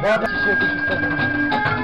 Bota esse cheiro